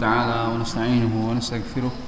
تعالى ونستعينه ونستغفره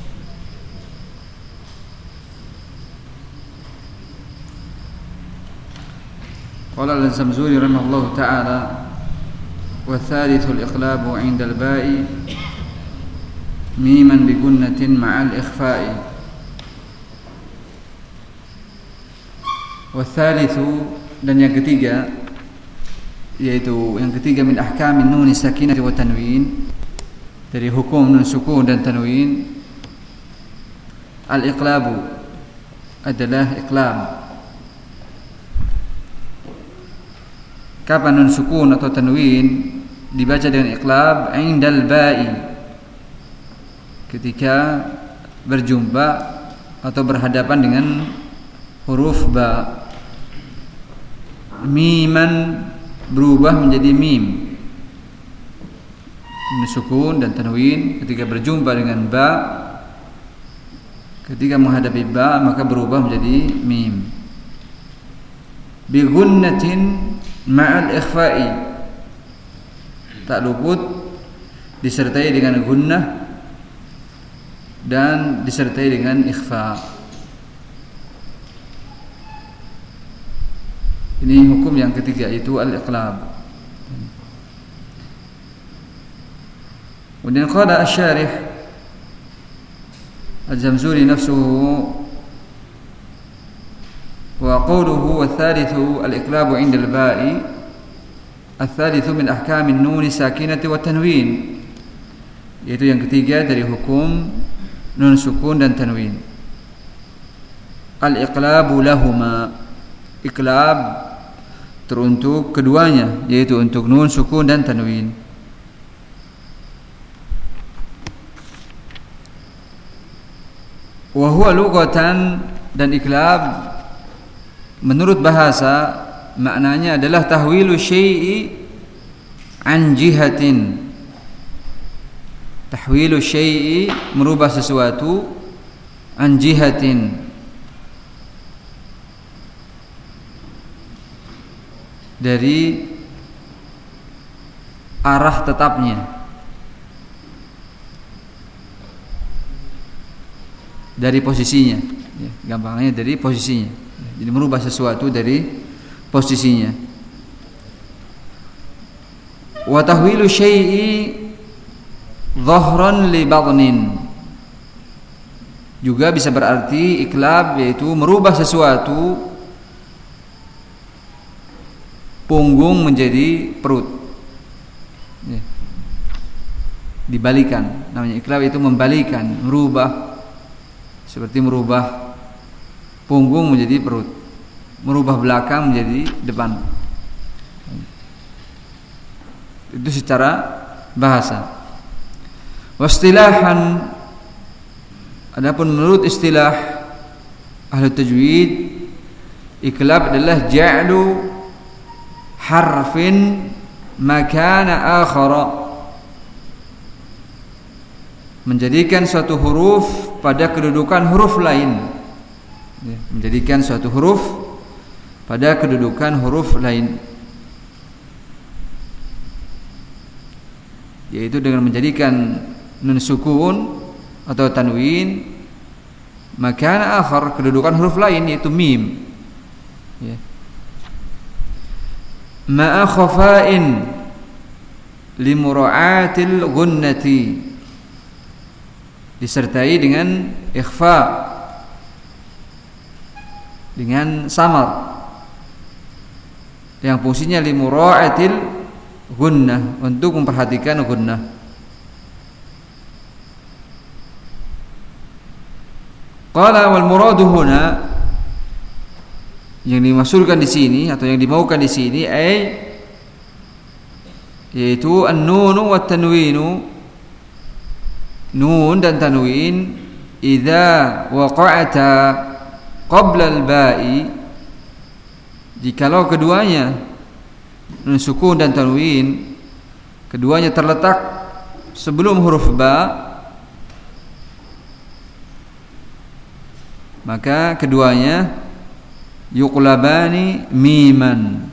قال الزمزوري رحمه الله تعالى والثالث الإقلاب عند الباء ميما بجنة مع الإخفاء والثالث dan yang ketiga yaitu yang ketiga min ahkamin nun sakinah wa tanwin dari hukum nun sukun dan tanwin al-iqlabu adalah iqlab kapan nun sukun atau tanwin dibaca dengan iqlab? Indal ba'i. Ketika berjumpa atau berhadapan dengan huruf ba. Miman berubah menjadi mim. Sukun dan tanwin ketika berjumpa dengan ba. Ketika menghadapi ba maka berubah menjadi mim. Bi gunnatin ma'al ikhfa'i. Tak luput disertai dengan gunnah dan disertai dengan ikhfa. Ini hukum yang ketiga itu al-iqlab. Kemudian qala asy-syarih Al-Jamzuri nafsuhu thalithu al-iqlabu 'inda al-ba'i. Al-thalithu min ahkamin nun sakinati wa tanwin. Yaitu yang ketiga dari hukum nun sukun dan tanwin. Al-iqlabu lahuma. Iqlab teruntuk keduanya yaitu untuk nun sukun dan tanwin. Wa huwa dan iklab menurut bahasa maknanya adalah tahwilu syai'i an jihatin. Tahwilu syai'i merubah sesuatu an jihatin. Dari arah tetapnya. Dari posisinya. Ya, gampangnya dari posisinya jadi merubah sesuatu dari posisinya. Wa tahwilu syai'i dhahran li badnin juga bisa berarti iklab yaitu merubah sesuatu punggung menjadi perut. Ya. dibalikan. Namanya iklab itu membalikan merubah. Seperti merubah punggung menjadi perut. Merubah belakang menjadi depan. Itu secara bahasa. Wastilahan adapun menurut istilah ahli tajwid iklab adalah ja'lu harfin makana akhara. Menjadikan suatu huruf pada kedudukan huruf lain menjadikan suatu huruf pada kedudukan huruf lain. Yaitu dengan menjadikan nun sukun atau tanwin maka akhar kedudukan huruf lain yaitu mim. Ya. ma'a khafa'in limura'atil disertai dengan ikhfa dengan samar. Yang fungsinya limura'atil gunnah untuk memperhatikan gunnah. Qala wal muradu huna yang dimaksudkan di sini atau yang dimaukan di sini ay yaitu an-nunu wa tanwinu nun dan tanwin idza waqa'ata qabla al-ba'i jikalau keduanya nun sukun dan tanwin keduanya terletak sebelum huruf ba maka keduanya yuqlabani miman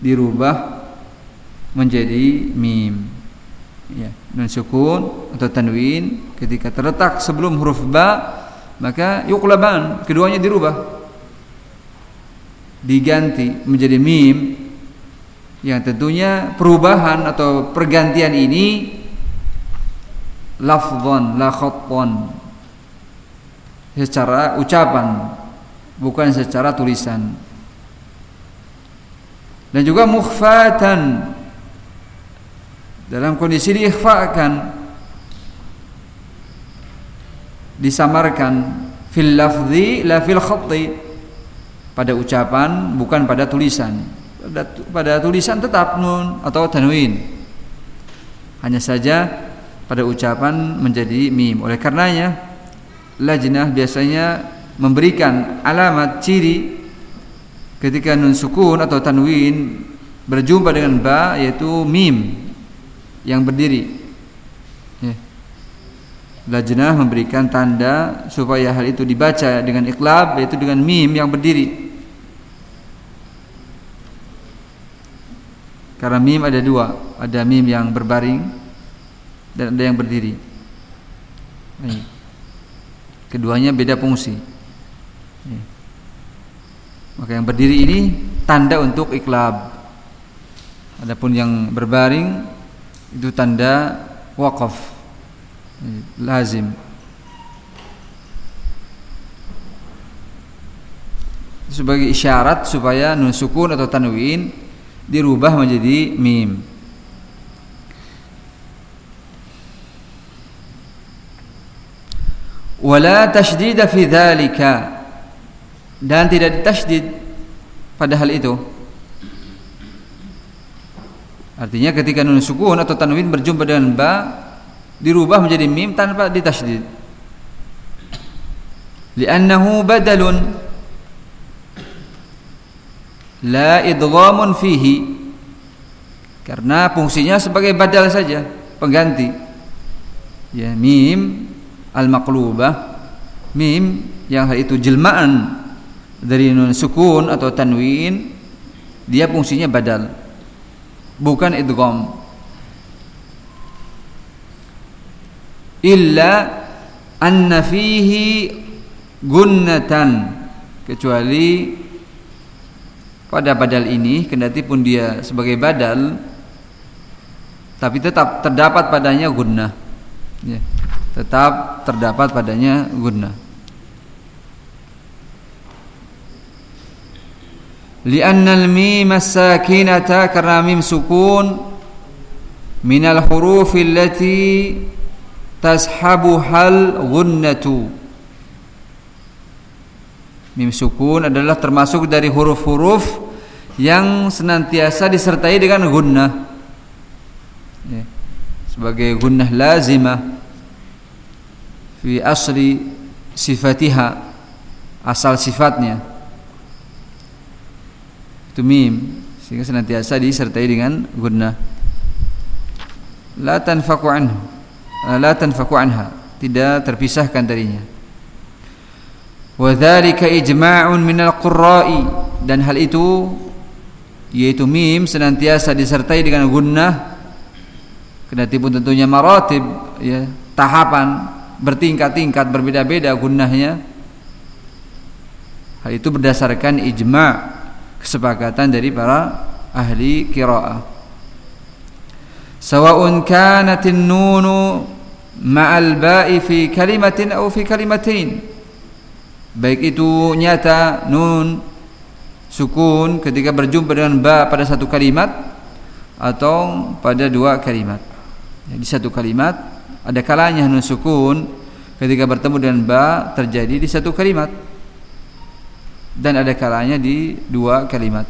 dirubah menjadi mim. Ya nun sukun atau tanwin ketika terletak sebelum huruf ba maka yuqlaban keduanya dirubah. Diganti menjadi mim yang tentunya perubahan atau pergantian ini lafdhan la secara ucapan bukan secara tulisan. Dan juga mukhfatan. Dalam kondisi diikhfakan disamarkan fil lafzi la fil khatti. Pada ucapan bukan pada tulisan. Pada, pada tulisan tetap nun atau tanwin. Hanya saja pada ucapan menjadi mim. Oleh karenanya lajnah biasanya memberikan alamat ciri ketika nun sukun atau tanwin berjumpa dengan ba yaitu mim yang berdiri. Lajnah memberikan tanda supaya hal itu dibaca dengan iklab yaitu dengan mim yang berdiri. Karena mim ada dua, ada mim yang berbaring dan ada yang berdiri. Keduanya beda fungsi. Maka yang berdiri ini tanda untuk iklab. Adapun yang berbaring itu tanda wakaf lazim. Sebagai isyarat supaya nun sukun atau tanwin dirubah menjadi mim. Wala tasydid fi dzalika dan tidak ditasydid pada hal itu. Artinya ketika nun sukun atau tanwin berjumpa dengan ba dirubah menjadi mim tanpa ditasydid. Li'annahu badalun la idghamun fihi. Karena fungsinya sebagai badal saja, pengganti. Ya, mim al-maqlubah mim yang itu jelmaan dari nun sukun atau tanwin dia fungsinya badal bukan idgham illa anna fihi gunnatan. Kecuali pada badal ini kendati pun dia sebagai badal tapi tetap terdapat padanya gunnah. Ya, tetap terdapat padanya gunnah. Li'anna al-mim as-sakinata karena mim sukun minal hurufi allati tashabuhal gunnatu. Mim sukun adalah termasuk dari huruf-huruf yang senantiasa disertai dengan gunnah. Ya. Sebagai gunnah lazimah fi asri sifatiha asal sifatnya. Itu mim sehingga senantiasa disertai dengan gunnah. La tanfaku anhu la tanfaku anha. Tidak terpisahkan darinya. Wa dzalika ijma'un minal qurra'i. Dan hal itu yaitu mim senantiasa disertai dengan gunnah. Kendati pun tentunya maratib ya tahapan bertingkat-tingkat berbeda-beda gunnahnya. Hal itu berdasarkan ijma' kesepakatan dari para ahli qiraah sawa'un kanatin nunu ma'al ba'i fi kalimatin aw fi kalimatain baik itu nyata nun sukun ketika berjumpa dengan ba pada satu kalimat atau pada dua kalimat. Di satu kalimat ada kalanya nun sukun ketika bertemu dengan ba terjadi di satu kalimat. Dan ada kalanya di dua kalimat.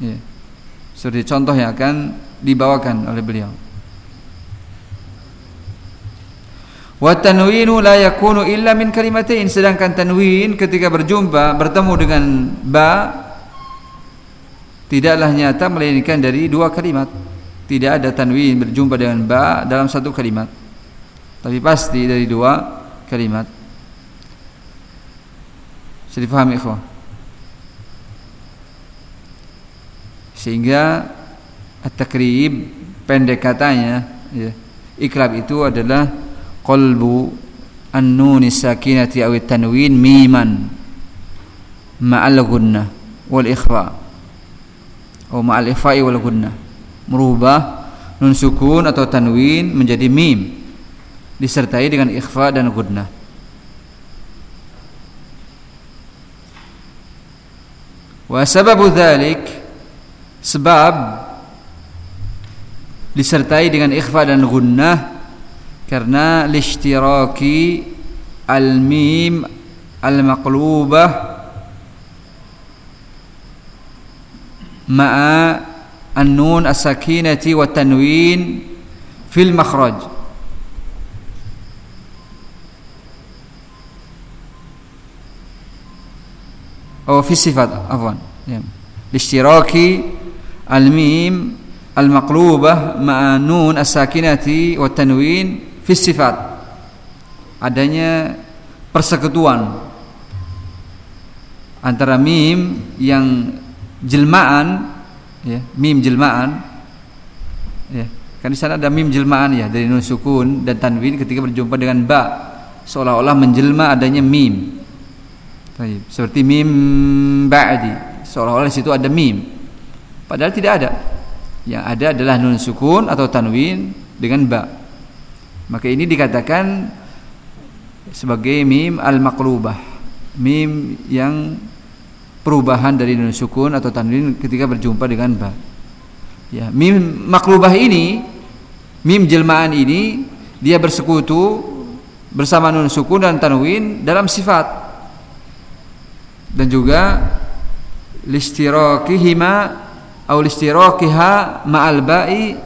Ya. seperti contoh yang akan dibawakan oleh beliau Wa tanwinu la yakunu illa min kalimatain sedangkan tanwin ketika berjumpa bertemu dengan ba tidaklah nyata melainkan dari dua kalimat. Tidak ada tanwin berjumpa dengan ba dalam satu kalimat. Tapi pasti dari dua kalimat. Bisa difahami ikhwah? Sehingga at-takrib pendek katanya ya, iklab itu adalah qalbu an-nun sakinati aw tanwin miman ma'al gunnah wal ikhfa atau ma'al ikhfa'i wal gunnah merubah nun sukun atau tanwin menjadi mim disertai dengan ikhfa dan gunnah wa sababu dhalik sebab disertai dengan ikhfa dan gunnah karena lishtiraki al-mim al-maqlubah ma'a an-nun as-sakinati wa tanwin fil makhraj أو في الصفات عفوا لاشتراك الميم al-maqlubah ma'a nun as-sakinati wa tanwin fi sifat. Adanya persekutuan antara mim yang jelmaan ya, mim jelmaan ya, kan di sana ada mim jelmaan ya dari nun sukun dan tanwin ketika berjumpa dengan ba. Seolah-olah menjelma adanya mim. Seperti mim ba'di. Seolah-olah di situ ada mim. Padahal tidak ada yang ada adalah nun sukun atau tanwin dengan ba maka ini dikatakan sebagai mim al-maqlubah. Mim yang perubahan dari nun sukun atau tanwin ketika berjumpa dengan ba. Ya, mim maklubah ini, mim jelmaan ini dia bersekutu bersama nun sukun dan tanwin dalam sifat dan juga listirakihima atau listirakiha ma'al ba'i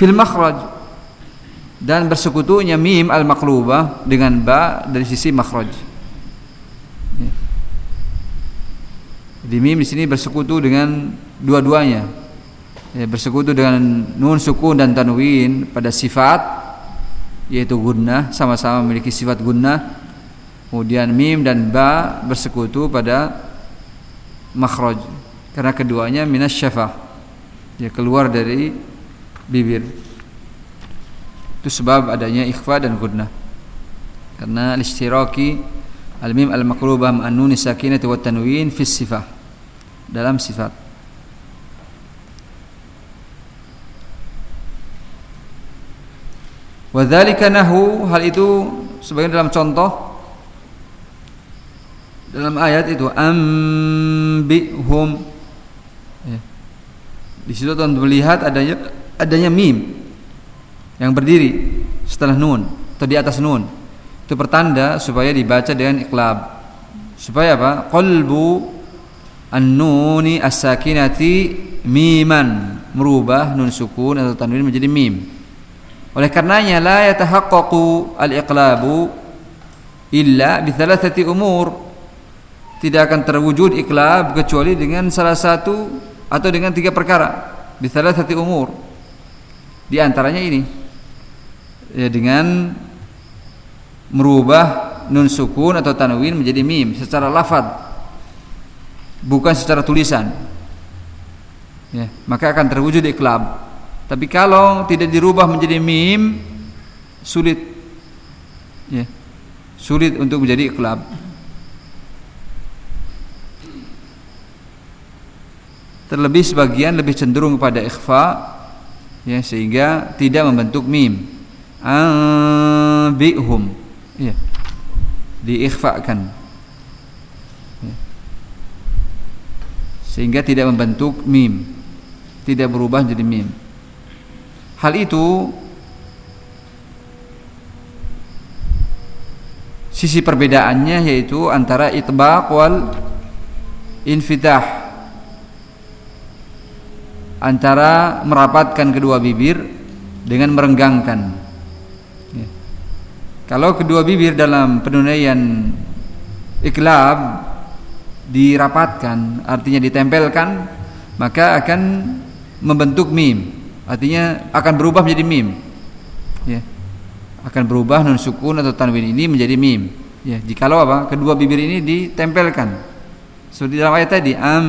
fil makhraj dan bersekutunya mim al maklubah dengan ba dari sisi makhraj. Jadi mim di sini bersekutu dengan dua-duanya. Ya, bersekutu dengan nun sukun dan tanwin pada sifat yaitu gunnah sama-sama memiliki sifat gunnah. Kemudian mim dan ba bersekutu pada makhraj karena keduanya minas syafah. Ya keluar dari bibir. Itu sebab adanya ikhfa dan gunnah. Karena istiraki al-mim al-maqlubah ma'an nun sakinati wa tanwin fi sifah. Dalam sifat. Wadzalika nahu hal itu sebagian dalam contoh dalam ayat itu ambihum. Di situ tuan melihat adanya adanya mim yang berdiri setelah nun atau di atas nun. Itu pertanda supaya dibaca dengan iklab. Supaya apa? Qalbu an-nuni as-sakinati miman. Merubah nun sukun atau tanwin menjadi mim. Oleh karenanya la yatahaqqaqu al-iqlabu illa bi thalathati umur. Tidak akan terwujud iklab kecuali dengan salah satu atau dengan tiga perkara. Bi thalathati umur. Di antaranya ini. Ya, dengan merubah nun sukun atau tanwin menjadi mim secara lafad bukan secara tulisan. Ya, maka akan terwujud iklab tapi kalau tidak dirubah menjadi mim sulit. Ya, sulit untuk menjadi iklab terlebih sebagian lebih cenderung kepada ikhfa ya sehingga tidak membentuk mim. Ambihum ya diikhfakan. Ya. sehingga tidak membentuk mim. Tidak berubah jadi mim. Hal itu sisi perbedaannya yaitu antara itbaq wal infitah antara merapatkan kedua bibir dengan merenggangkan. Ya. kalau kedua bibir dalam penunaian iklab dirapatkan artinya ditempelkan maka akan membentuk mim. Artinya akan berubah menjadi mim. Ya. Akan berubah nun sukun atau tanwin ini menjadi mim. Ya jikalau apa? Kedua bibir ini ditempelkan. Seperti dalam ayat tadi am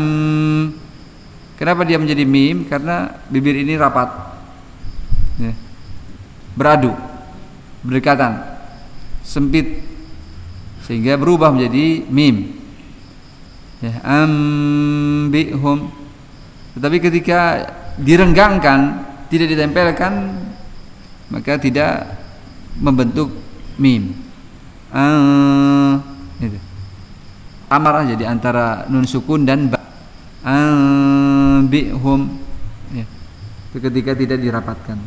kenapa dia menjadi mim? Karena bibir ini rapat. Ya. beradu berdekatan sempit sehingga berubah menjadi mim. Ya ambihum tetapi ketika direnggangkan tidak ditempelkan maka tidak membentuk mim. Amarah jadi antara nun sukun dan ba ambihum ya. itu ketika tidak dirapatkan.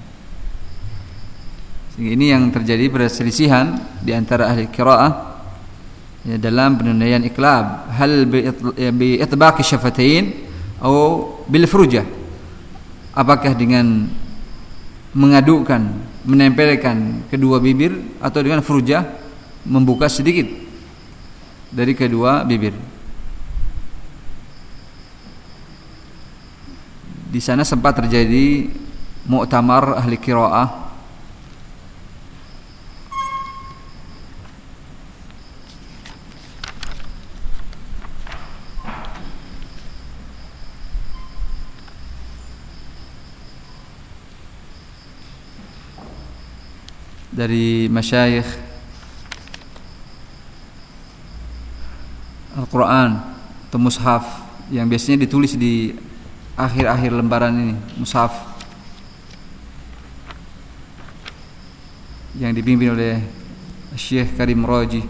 Sehingga ini yang terjadi perselisihan di antara ahli qiraah ya, dalam penunaian iklab hal bi itbaqi syafatain atau bil furujah? Apakah dengan mengadukkan menempelkan kedua bibir atau dengan furujah membuka sedikit dari kedua bibir di sana sempat terjadi muktamar ahli qiraah dari masyayikh Al-Quran atau mushaf yang biasanya ditulis di akhir-akhir lembaran ini mushaf yang dipimpin oleh Syekh Karim roji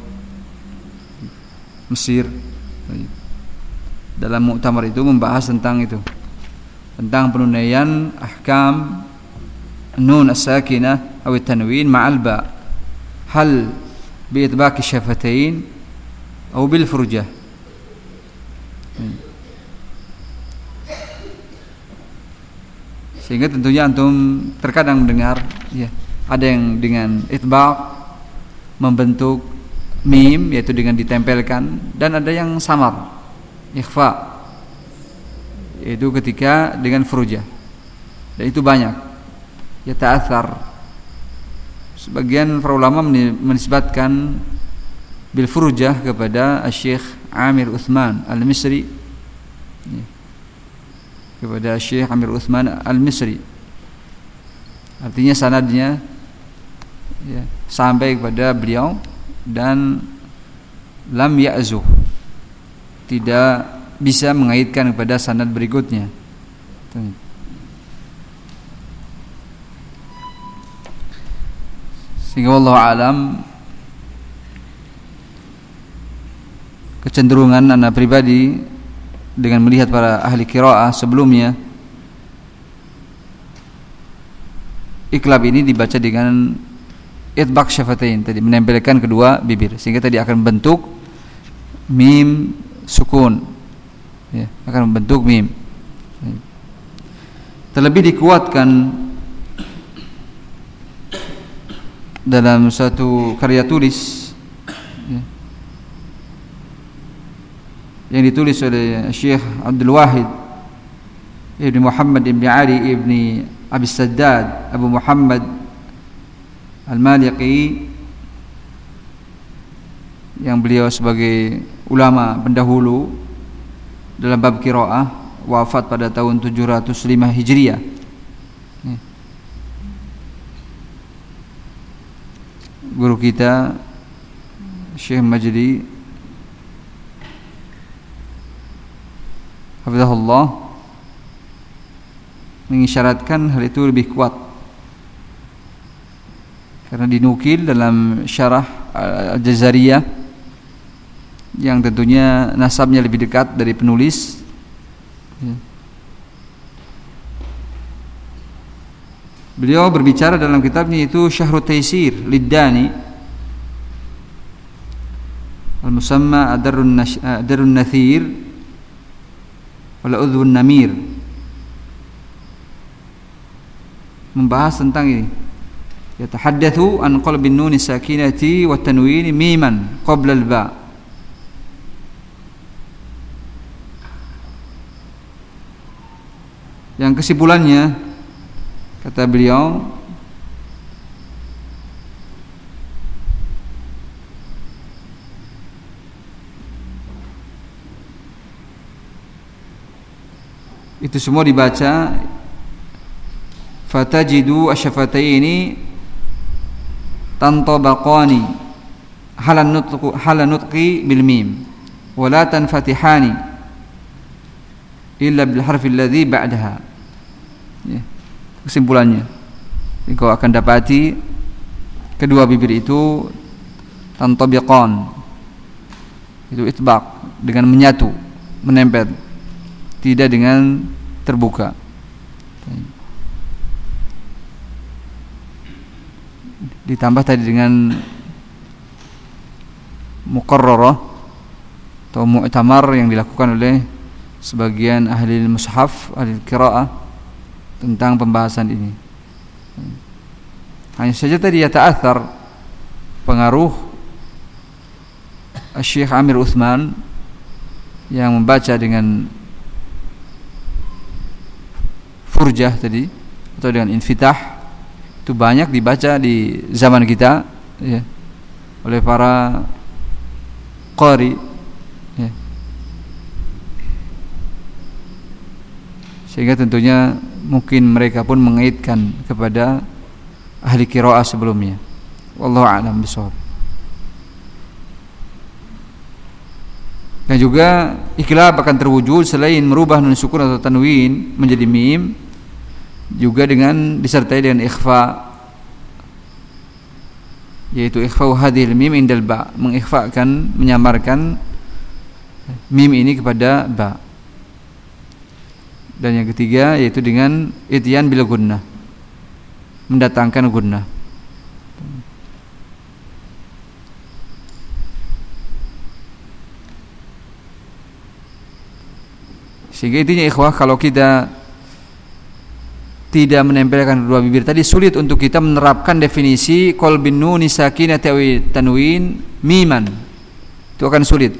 Mesir. Dalam muktamar itu membahas tentang itu tentang penunaian ahkam nun as-sakinah atau tanwin ma'al ba. Hal bi itbaq syafatain atau bil furjah sehingga tentunya antum terkadang mendengar ya ada yang dengan itbaq membentuk mim yaitu dengan ditempelkan dan ada yang samar ikhfa yaitu ketika dengan furujah. Dan itu banyak. Ya ta'athar Sebagian para ulama menisbatkan bil furujah kepada Syekh Amir Uthman Al-Misri. Ya. Kepada Syekh Amir Uthman Al-Misri. Artinya sanadnya ya, sampai kepada beliau dan lam ya'zuh. Tidak bisa mengaitkan kepada sanad berikutnya. Sehingga Allah alam kecenderungan anak pribadi dengan melihat para ahli qiraah sebelumnya iklab ini dibaca dengan itbaq syafatain tadi menempelkan kedua bibir sehingga tadi akan bentuk mim sukun. Ya, akan membentuk mim. Terlebih dikuatkan dalam satu karya tulis yang ditulis oleh Syekh Abdul Wahid Ibn Muhammad Ibn Ali Ibn Abi Saddad Abu Muhammad Al-Maliqi yang beliau sebagai ulama pendahulu dalam bab qiraah wafat pada tahun 705 Hijriah. Guru kita Syekh Majdi Hafizahullah mengisyaratkan hal itu lebih kuat. Karena dinukil dalam syarah Al-Jazariyah yang tentunya nasabnya lebih dekat dari penulis. Ya. Beliau berbicara dalam kitabnya itu Syahrut Taisir Liddani. Al-Musamma Adarun Nathir Wala Udhun Namir. Membahas tentang ini. Yatahaddathu an qalbin nuni sakinati wa tanwini miman qabla al-ba' Yang kesimpulannya Kata beliau Itu semua dibaca. Fatajidu asyafataini Tantabaqani. Halan nutqi, halan nutqi bil mim. Wala tanfatihani Illa bil harfi alladhi ba'daha. Yeah kesimpulannya. Kau akan dapati kedua bibir itu tantabiqan. Itu itbaq dengan menyatu menempel. Tidak dengan terbuka ditambah tadi dengan muqarrarah atau mu'tamar yang dilakukan oleh sebagian ahli mushaf ahli qiraah tentang pembahasan ini. Hanya saja tadi ya ta'athar pengaruh Syekh Amir Uthman yang membaca dengan furjah tadi atau dengan infitah itu banyak dibaca di zaman kita ya, oleh para qari ya. sehingga tentunya mungkin mereka pun mengaitkan kepada ahli qiraah sebelumnya. Wallahu a'lam bishawab. Dan juga ikhlab akan terwujud selain merubah nun sukun atau tanwin menjadi mim juga dengan disertai dengan ikhfa yaitu ikhfa hadhil mim indal ba mengikhfakan menyamarkan mim ini kepada ba. Dan yang ketiga yaitu dengan itian bila gunnah mendatangkan gunnah. Sehingga intinya ikhwah kalau kita tidak menempelkan dua bibir tadi sulit untuk kita menerapkan definisi qalbin nun sakinati tanwin miman itu akan sulit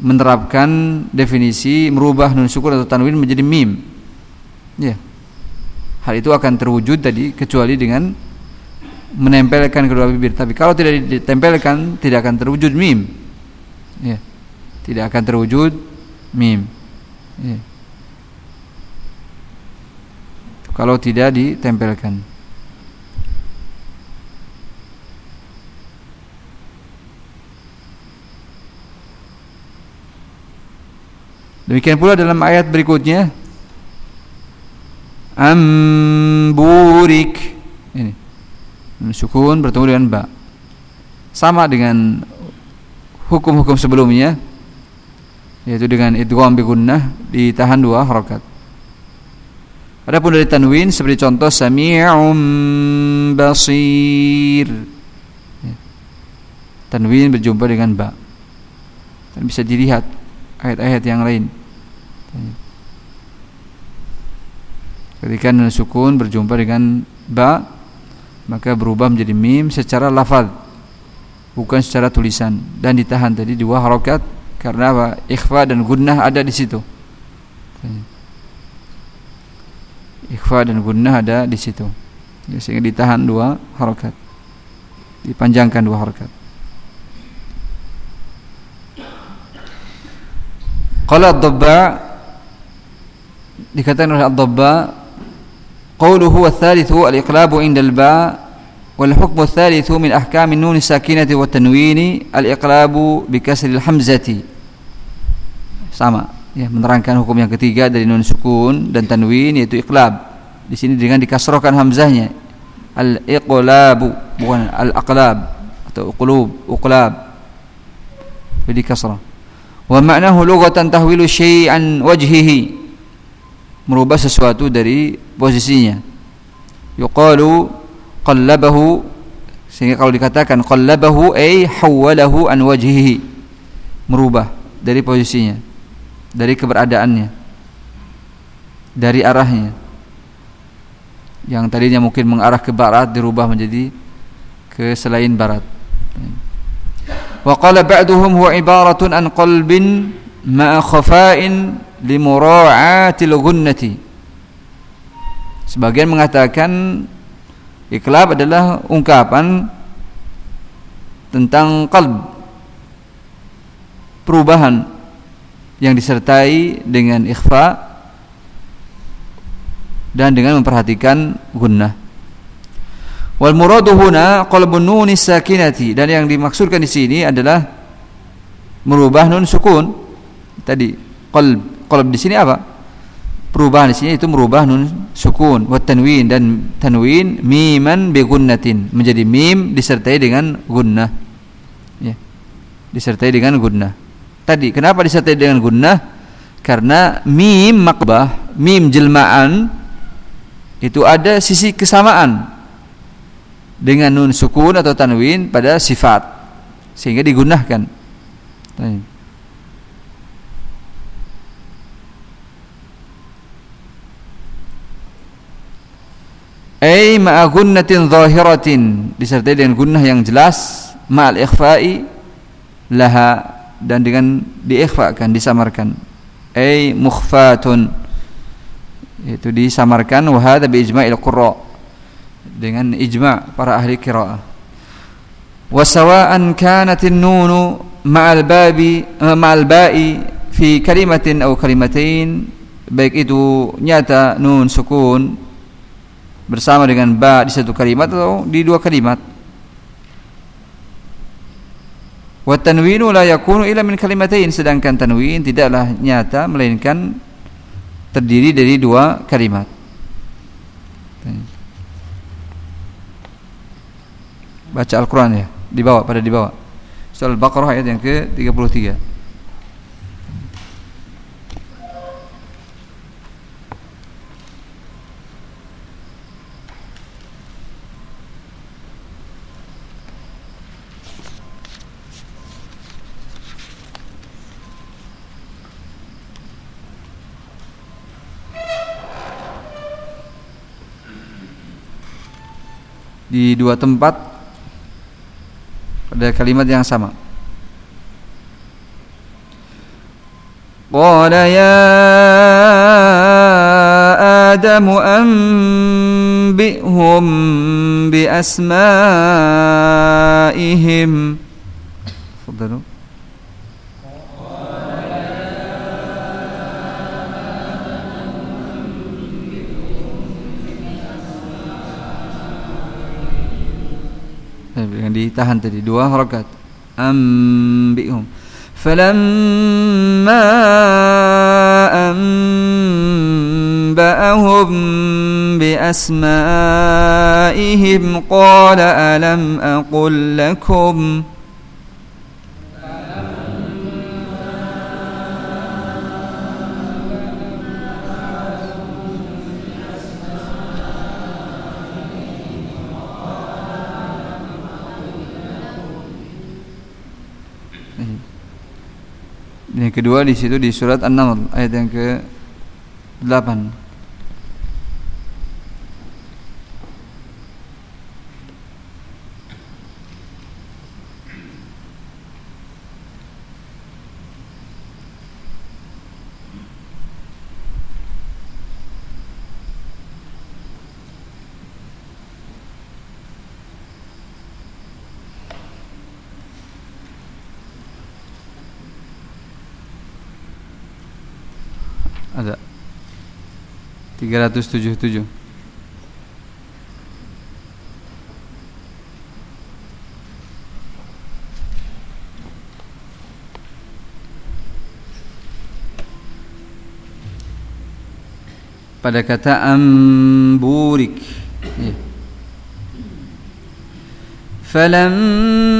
menerapkan definisi merubah nun syukur atau tanwin menjadi mim. Ya. Hal itu akan terwujud tadi kecuali dengan menempelkan kedua bibir. Tapi kalau tidak ditempelkan tidak akan terwujud mim. Ya. Tidak akan terwujud mim. Ya. Kalau tidak ditempelkan. Demikian pula dalam ayat berikutnya. Amburik. Ini. Sukun bertemu dengan ba. Sama dengan hukum-hukum sebelumnya yaitu dengan idgham bi ditahan dua harakat Adapun dari tanwin seperti contoh sami'um basir ya. tanwin berjumpa dengan ba dan bisa dilihat ayat-ayat yang lain. Ketika nun sukun berjumpa dengan ba maka berubah menjadi mim secara lafaz bukan secara tulisan dan ditahan tadi dua harokat karena apa? ikhfa dan gunnah ada di situ. Ikhfa dan gunnah ada di situ. Ya, sehingga ditahan dua harokat. Dipanjangkan dua harokat. Qala ad-Dabba dikatakan oleh ad-Dabba qawluhu wa thalithu al-iqlabu inda al-ba wal hukmu thalithu min ahkam an-nun sakinati wa tanwini al-iqlabu bi kasri al-hamzati sama ya menerangkan hukum yang ketiga dari nun sukun dan tanwin yaitu iqlab. Di sini dengan dikasrohkan hamzahnya. Al-iqlabu bukan al-aqlab atau uqlub uqlab. Jadi kasrah wa ma'nahu lughatan tahwilu syai'an wajhihi. Merubah sesuatu dari posisinya. Yuqalu qallabahu sehingga kalau dikatakan qallabahu ay hawwalahu an wajhihi. Merubah dari posisinya dari keberadaannya dari arahnya yang tadinya mungkin mengarah ke barat dirubah menjadi ke selain barat. Wa qala ba'duhum huwa ibaratun an qalbin ma'a khafa'in limura'atil gunnati sebagian mengatakan iklab adalah ungkapan tentang qalb perubahan yang disertai dengan ikhfa dan dengan memperhatikan gunnah Wal muradu huna qalbun nun sakinati dan yang dimaksudkan di sini adalah merubah nun sukun. Tadi qalb qalb di sini apa? Perubahan di sini itu merubah nun sukun wa tanwin dan tanwin miman bi gunnatin menjadi mim disertai dengan gunnah. Ya. Disertai dengan gunnah. Tadi kenapa disertai dengan gunnah? Karena mim makbah, mim jelmaan itu ada sisi kesamaan dengan nun sukun atau tanwin pada sifat sehingga digunakan. Ay ma'a gunnatin zahiratin disertai dengan gunnah yang jelas ma'al ikhfa'i laha dan dengan diikhfakan disamarkan ay mukhfatun itu disamarkan wa hadha bi ijma'il qurra dengan ijma' para ahli qiraah. Wa sawa'an kanat an-nun ma'al babi ma'al ba'i fi kalimatin atau kalimatain baik itu nyata nun sukun bersama dengan ba di satu kalimat atau di dua kalimat. Wa tanwinu la yakunu illa min kalimatain. Sedangkan tanwin tidaklah nyata melainkan terdiri dari dua kalimat. baca Al-Quran ya. Di bawah pada di bawah Surah Al-Baqarah ayat yang ke-33 di dua tempat pada kalimat yang sama. Qala ya Adam anbi'hum bi asma'ihim. Ditahan tadi dua harakat ambihum falamma anba'ahum bi asma'ihim qala alam aqul lakum kedua di situ di surat An-Naml ayat yang ke-8. Ada 377 pada kata amburik ya. falamma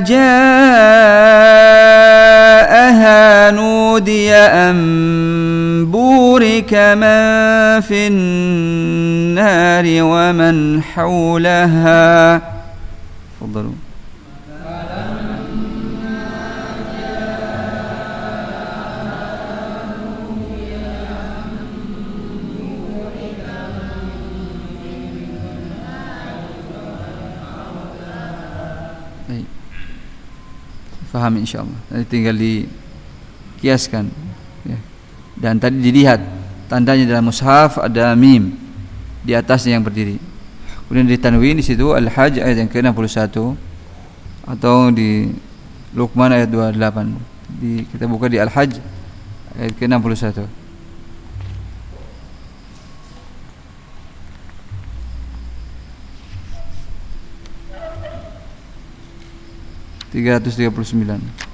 jaa نودي أن بورك في النار ومن حولها. تفضلوا. Faham insyaAllah Nanti tinggal dikiaskan. Ya. Dan tadi dilihat Tandanya dalam mushaf ada mim Di atasnya yang berdiri. Kemudian di tanwin di situ Al-Hajj ayat yang ke-61 Atau di Luqman ayat 28 di, Kita buka di Al-Hajj ayat ke-61. 339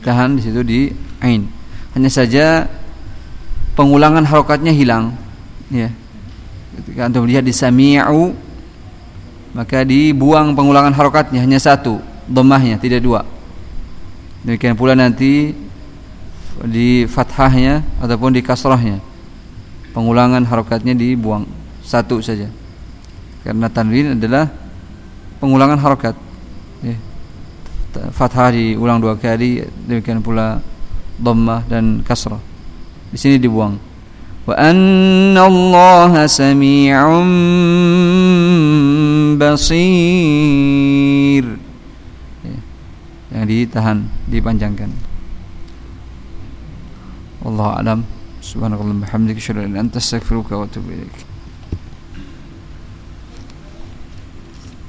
Ditahan di situ di ain. Hanya saja pengulangan harokatnya hilang. Ya. Ketika antum lihat di sami'u maka dibuang pengulangan harokatnya hanya satu, dhammahnya tidak dua. Demikian pula nanti di fathahnya ataupun di kasrahnya pengulangan harokatnya dibuang satu saja karena tanwin adalah pengulangan harokat fathah diulang dua kali demikian pula dhammah dan kasrah. Di sini dibuang. Wa anna Allah sami'un basir ya, yang ditahan dipanjangkan. Allah alam. Subhanakallah bihamdika asyhadu an la ilaha illa anta astaghfiruka wa atubu ilaik